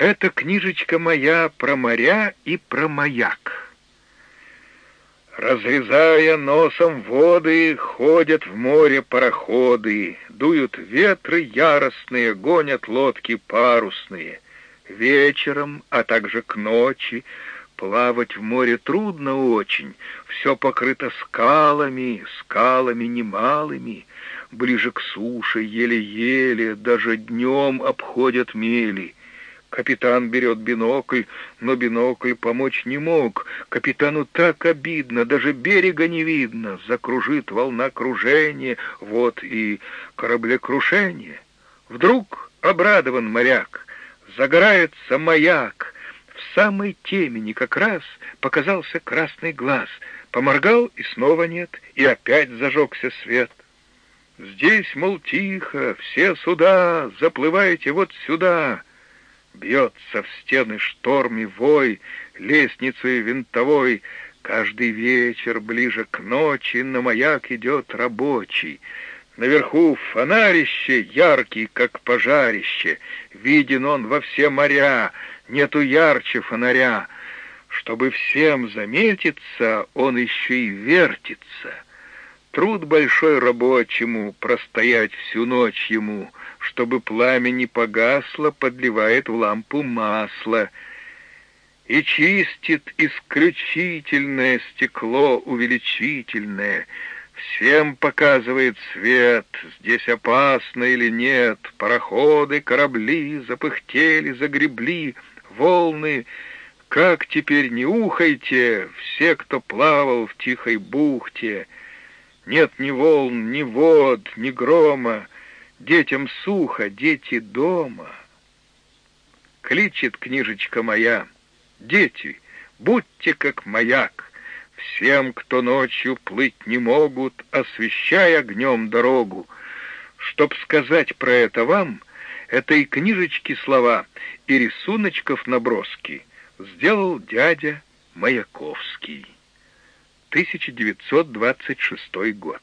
Это книжечка моя про моря и про маяк. Разрезая носом воды, ходят в море пароходы, дуют ветры яростные, гонят лодки парусные. Вечером, а также к ночи, плавать в море трудно очень, все покрыто скалами, скалами немалыми, ближе к суше еле-еле, даже днем обходят мели — Капитан берет бинокль, но бинокль помочь не мог. Капитану так обидно, даже берега не видно. Закружит волна кружения, вот и кораблекрушение. Вдруг обрадован моряк, загорается маяк. В самой темени как раз показался красный глаз. Поморгал, и снова нет, и опять зажегся свет. Здесь, мол, тихо, все суда, заплывайте вот сюда — Бьется в стены шторм и вой, лестницей винтовой. Каждый вечер ближе к ночи на маяк идет рабочий. Наверху фонарище, яркий, как пожарище. Виден он во все моря, нету ярче фонаря. Чтобы всем заметиться, он еще и вертится. Труд большой рабочему, простоять всю ночь ему — чтобы пламя не погасло, подливает в лампу масло и чистит исключительное стекло увеличительное, всем показывает свет, здесь опасно или нет, пароходы, корабли запыхтели, загребли, волны, как теперь не ухайте, все, кто плавал в тихой бухте, нет ни волн, ни вод, ни грома, Детям сухо, дети дома. Кличет книжечка моя, дети, будьте как маяк, Всем, кто ночью плыть не могут, освещай огнем дорогу. Чтоб сказать про это вам, это и книжечки слова, и рисуночков наброски сделал дядя Маяковский. 1926 год.